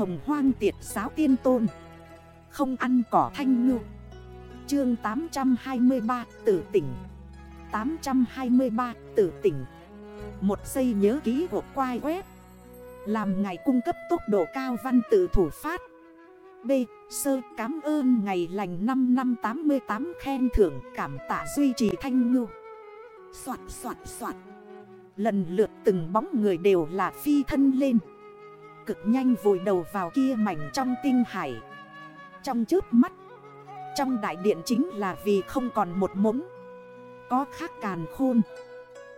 hồng hoang tiệt giáo tiên tôn. Không ăn cỏ thanh ngư. Chương 823 tử tỉnh. 823 tử tỉnh. Một giây nhớ ký của quai web. Làm ngày cung cấp tốc độ cao văn tự thủ phát. B. Sơ, cảm ơn ngày lành 5 năm 88 khen thưởng, cảm tạ duy trì thanh ngư. Xoạt xoạt xoạt Lần lượt từng bóng người đều là phi thân lên. Cực nhanh vùi đầu vào kia mảnh trong tinh hải. Trong trước mắt, Trong đại điện chính là vì không còn một mống. Có khác càn khôn.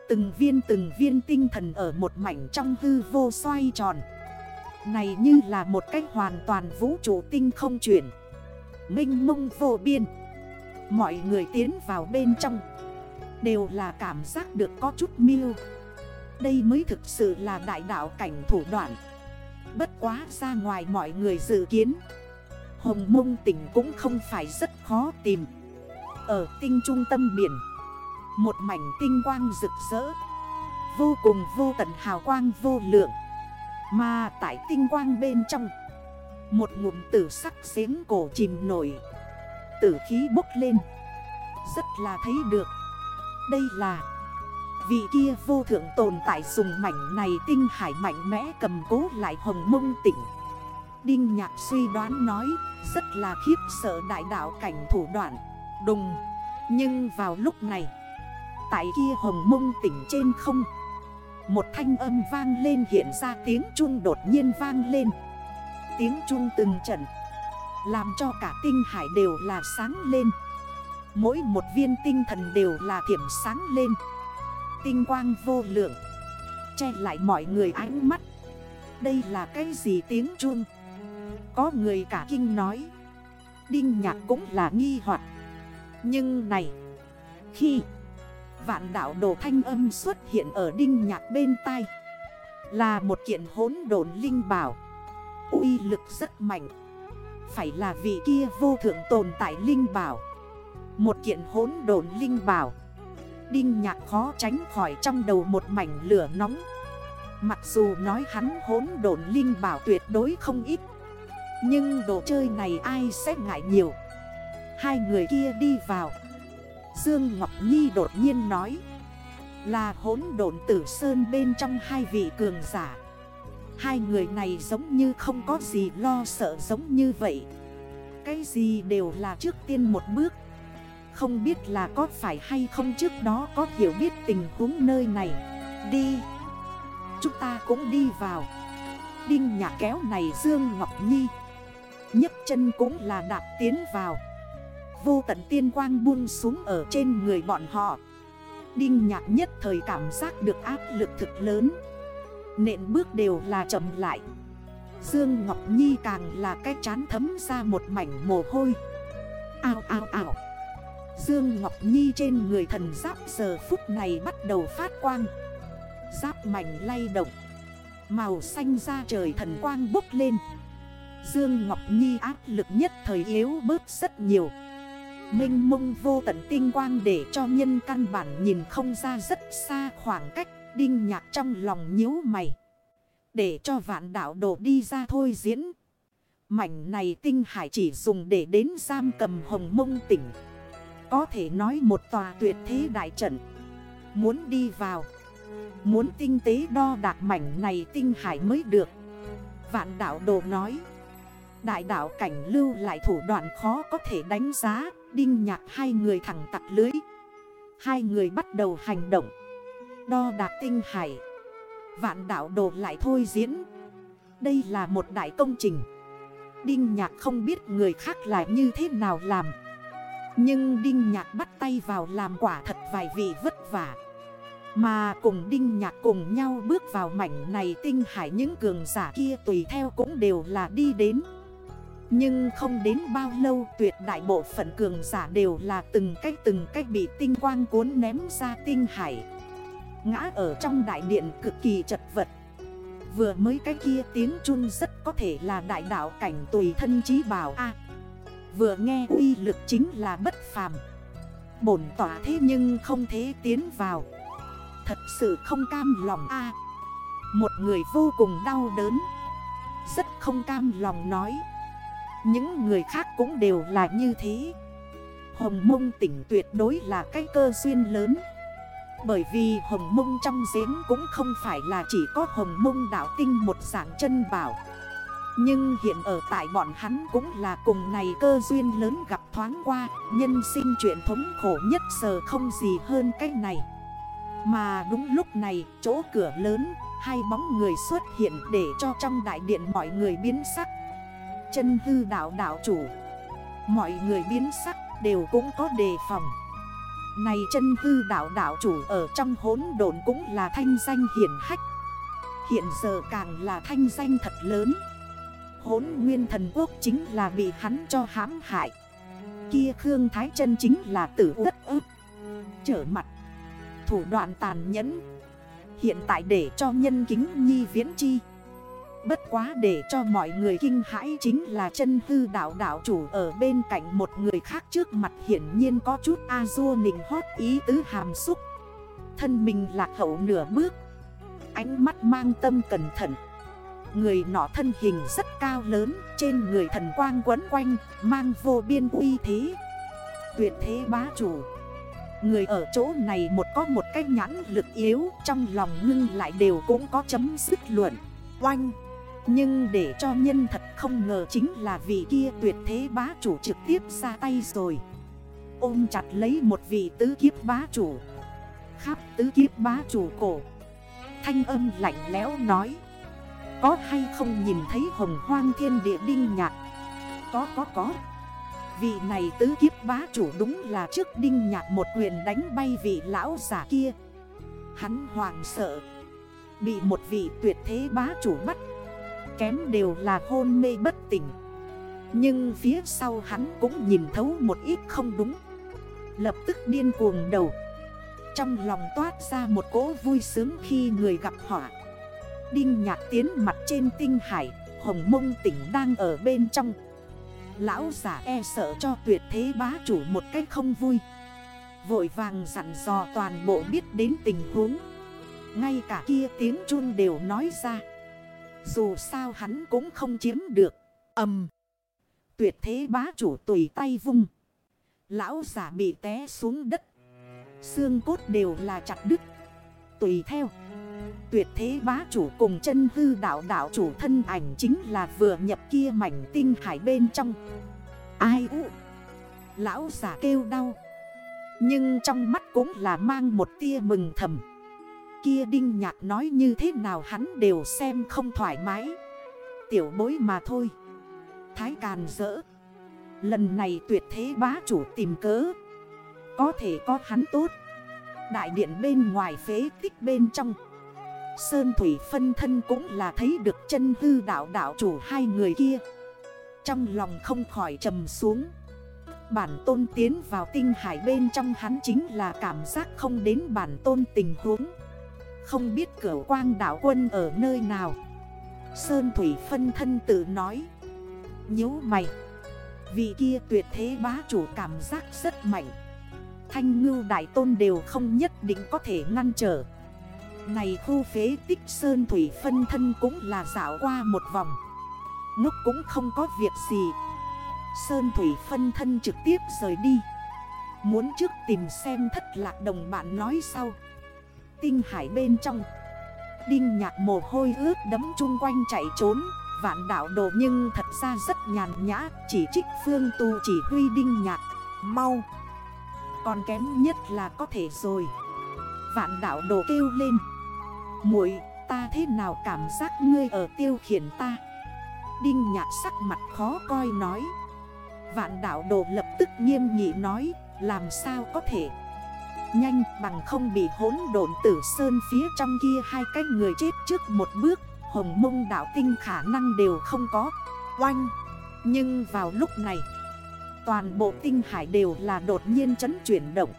Từng viên từng viên tinh thần ở một mảnh trong hư vô xoay tròn. Này như là một cách hoàn toàn vũ trụ tinh không chuyển. Minh mông vô biên. Mọi người tiến vào bên trong. Đều là cảm giác được có chút miêu. Đây mới thực sự là đại đạo cảnh thủ đoạn. Bất quá ra ngoài mọi người dự kiến, Hồng mông tỉnh cũng không phải rất khó tìm. Ở tinh trung tâm biển, Một mảnh tinh quang rực rỡ, Vô cùng vô tận hào quang vô lượng. Mà tại tinh quang bên trong, Một ngụm tử sắc xếng cổ chìm nổi, Tử khí bốc lên. Rất là thấy được, Đây là vì kia vô thượng tồn tại dùng mảnh này tinh hải mạnh mẽ cầm cố lại hồng mông tỉnh. Đinh nhạc suy đoán nói, rất là khiếp sợ đại đạo cảnh thủ đoạn. Đùng. Nhưng vào lúc này, Tại kia hồng mông tỉnh trên không, Một thanh âm vang lên hiện ra tiếng chun đột nhiên vang lên. Tiếng chun từng trận, Làm cho cả tinh hải đều là sáng lên. Mỗi một viên tinh thần đều là thiểm sáng lên. Tinh quang vô lượng. Che lại mọi người ánh mắt. Đây là cái gì tiếng chuông? Có người cả kinh nói. Đinh nhạc cũng là nghi hoặc. Nhưng này, Khi Vạn đảo đồ thanh âm xuất hiện ở đinh nhạc bên tai, Là một kiện hốn đồn linh bảo. Uy lực rất mạnh. Phải là vị kia vô thượng tồn tại linh bảo. Một kiện hốn đồn linh bảo. Đinh nhạc khó tránh khỏi trong đầu một mảnh lửa nóng. Mặc dù nói hắn hốn đồn linh bảo tuyệt đối không ít, Nhưng đồ chơi này ai sẽ ngại nhiều? Hai người kia đi vào. Dương Ngọc Nhi đột nhiên nói, Là hốn đồn tử sơn bên trong hai vị cường giả. Hai người này giống như không có gì lo sợ giống như vậy. Cái gì đều là trước tiên một bước không biết là có phải hay không trước đó có hiểu biết tình huống nơi này. Đi. Chúng ta cũng đi vào. Đinh nhạc kéo này Dương Ngọc Nhi. Nhấc chân cũng là đạp tiến vào. Vô tận tiên quang buông xuống ở trên người bọn họ. Đinh nhạc nhất thời cảm giác được áp lực thực lớn. Nện bước đều là chậm lại. Dương Ngọc Nhi càng là cái chán thấm ra một mảnh mồ hôi. Ao ao ao. Dương Ngọc Nhi trên người thần giáp giờ phút này bắt đầu phát quang. Giáp mảnh lay động. Màu xanh ra trời thần quang bốc lên. Dương Ngọc Nhi áp lực nhất thời yếu bớt rất nhiều. Minh mông vô tận tinh quang để cho nhân căn bản nhìn không ra rất xa khoảng cách, Đinh nhạc trong lòng nhíu mày. Để cho vạn đạo đổ đi ra thôi diễn. Mảnh này tinh hải chỉ dùng để đến giam cầm hồng mông tỉnh có thể nói một tòa tuyệt thế đại trận. Muốn đi vào. Muốn tinh tế đo đạc mảnh này tinh hải mới được. Vạn đạo đồ nói. Đại đạo cảnh lưu lại thủ đoạn khó có thể đánh giá. Đinh nhạc hai người thẳng tặc lưới. Hai người bắt đầu hành động. Đo đạc tinh hải. Vạn đạo đồ lại thôi diễn. Đây là một đại công trình. Đinh nhạc không biết người khác là như thế nào làm nhưng Đinh Nhạc bắt tay vào làm quả thật vài vị vất vả. Mà cùng Đinh Nhạc cùng nhau bước vào mảnh này tinh hải những cường giả kia tùy theo cũng đều là đi đến. Nhưng không đến bao lâu, tuyệt đại bộ phận cường giả đều là từng cách từng cách bị tinh quang cuốn ném ra tinh hải. Ngã ở trong đại điện cực kỳ chật vật. Vừa mới cái kia tiếng chun rất có thể là đại đạo cảnh tùy thân chí bảo A. Vừa nghe uy lực chính là bất phàm. Bổn tỏa thế nhưng không thế tiến vào. Thật sự không cam lòng a. Một người vô cùng đau đớn. Rất không cam lòng nói. Những người khác cũng đều là như thế. Hồng mông tỉnh tuyệt đối là cái cơ duyên lớn. Bởi vì hồng mông trong giếng cũng không phải là chỉ có hồng mông đảo tinh một dạng chân bảo. Nhưng hiện ở tại bọn hắn cũng là cùng này cơ duyên lớn gặp thoáng qua, Nhân sinh chuyện thống khổ nhất giờ không gì hơn cái này. Mà đúng lúc này, chỗ cửa lớn, Hai bóng người xuất hiện để cho trong đại điện mọi người biến sắc. Chân hư đảo đảo chủ, Mọi người biến sắc đều cũng có đề phòng. Này chân hư đảo đảo chủ ở trong hốn đồn cũng là thanh danh hiển hách. Hiện giờ càng là thanh danh thật lớn. Hốn nguyên thần quốc chính là bị hắn cho hãm hại Kia Khương Thái chân chính là tử đất ức Trở mặt Thủ đoạn tàn nhẫn Hiện tại để cho nhân kính nhi viễn chi Bất quá để cho mọi người kinh hãi chính là chân hư đảo đảo chủ ở bên cạnh một người khác trước mặt hiển nhiên có chút A-dua nịnh hót ý tứ hàm xúc. Thân mình lạc hậu nửa bước. Ánh mắt mang tâm cẩn thận. Người nọ thân hình rất cao lớn, trên người thần quang quấn quanh, mang vô biên uy thế. Tuyệt thế bá chủ. Người ở chỗ này một có một cách nhãn lực yếu, trong lòng ngưng lại đều cũng có chấm dứt luận. Oanh! Nhưng để cho nhân thật không ngờ chính là vị kia tuyệt thế bá chủ trực tiếp ra tay rồi Ôm chặt lấy một vị tứ kiếp bá chủ Khắp tứ kiếp bá chủ cổ Thanh âm lạnh lẽo nói có hay không nhìn thấy hồng hoang thiên địa đinh nhạc? Có có có. Vị này tứ kiếp bá chủ đúng là trước đinh nhạc một quyền đánh bay vị lão giả kia. Hắn hoàng sợ, Bị một vị tuyệt thế bá chủ bắt, kém đều là hôn mê bất tỉnh. Nhưng phía sau hắn cũng nhìn thấu một ít không đúng, Lập tức điên cuồng đầu. Trong lòng toát ra một cỗ vui sướng khi người gặp họa. Đinh nhạc tiến mặt trên tinh hải, Hồng mông tỉnh đang ở bên trong Lão giả e sợ cho tuyệt thế bá chủ một cách không vui Vội vàng dặn dò toàn bộ biết đến tình huống Ngay cả kia tiếng chun đều nói ra dù sao hắn cũng không chiếm được. Âm. Tuyệt thế bá chủ tùy tay vung. Lão giả bị té xuống đất. Xương cốt đều là chặt đứt. Tùy theo. Tuyệt thế bá chủ cùng chân hư đảo đảo chủ thân ảnh chính là vừa nhập kia mảnh tinh hải bên trong. Ai ụ. Lão giả kêu đau. Nhưng trong mắt cũng là mang một tia mừng thầm. Kia đinh nhạc nói như thế nào hắn đều xem không thoải mái. Tiểu bối mà thôi. Thái càn rỡ Lần này tuyệt thế bá chủ tìm cớ. Có thể có hắn tốt. Đại điện bên ngoài phế tích bên trong. Sơn Thủy phân thân cũng là thấy được chân hư đảo đảo chủ hai người kia. Trong lòng không khỏi trầm xuống. Bản tôn tiến vào tinh hải bên trong hắn chính là cảm giác không đến bản tôn tình huống. Không biết cửa quang đảo quân ở nơi nào. Sơn Thủy phân thân tự nói. Nhớ mày. Vị kia tuyệt thế bá chủ cảm giác rất mạnh. Thanh ngưu đại tôn đều không nhất định có thể ngăn trở. Này khu phế tích Sơn Thủy phân thân cũng là dạo qua một vòng. Lúc cũng không có việc gì. Sơn Thủy phân thân trực tiếp rời đi. Muốn trước tìm xem thất lạc đồng bạn nói sau. Tinh hải bên trong. Đinh nhạc mồ hôi ướt đấm chung quanh chạy trốn. Vạn đảo đồ nhưng thật ra rất nhàn nhã. Chỉ trích phương tu chỉ huy đinh nhạc. Mau. Còn kém nhất là có thể rồi. Vạn đảo đồ kêu lên muội, ta thế nào cảm giác ngươi ở tiêu khiển ta? Đinh nhạc sắc mặt khó coi nói. Vạn đảo đồ lập tức nghiêm nghị nói, Làm sao có thể? Nhanh, bằng không bị hốn độn tử sơn phía trong kia hai cái người chết trước một bước, Hồng mông đảo tinh khả năng đều không có. Oanh! Nhưng vào lúc này, Toàn bộ tinh hải đều là đột nhiên chấn chuyển động.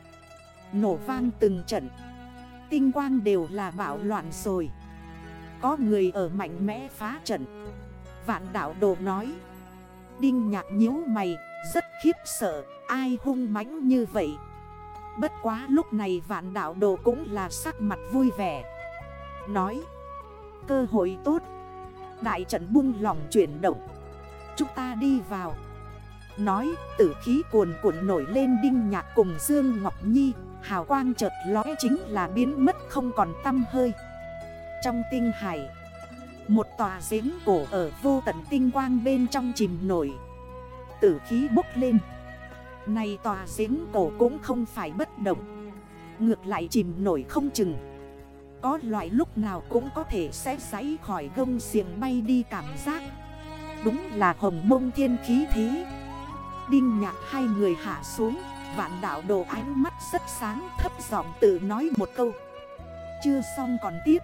Nổ vang từng trận. Tinh quang đều là bạo loạn rồi. Có người ở mạnh mẽ phá trận. Vạn đảo đồ nói. Đinh nhạc nhíu mày, Rất khiếp sợ, Ai hung mãnh như vậy? Bất quá lúc này vạn đạo đồ cũng là sắc mặt vui vẻ. Nói, Cơ hội tốt. Đại trận buông lòng chuyển động. Chúng ta đi vào. Nói, tử khí cuồn cuộn nổi lên đinh nhạc cùng Dương Ngọc Nhi. Hào quang chợt lóe chính là biến mất không còn tâm hơi. Trong tinh hải, Một tòa giếng cổ ở vô tận tinh quang bên trong chìm nổi. Tử khí bốc lên. Này tòa giếng cổ cũng không phải bất động. Ngược lại chìm nổi không chừng. Có loại lúc nào cũng có thể sẽ giấy khỏi gông xiềng bay đi cảm giác. Đúng là hồng mông thiên khí thế. Đinh nhạc hai người hạ xuống. Vạn đảo đồ ánh mắt rất sáng, thấp giọng tự nói một câu. Chưa xong còn tiếp.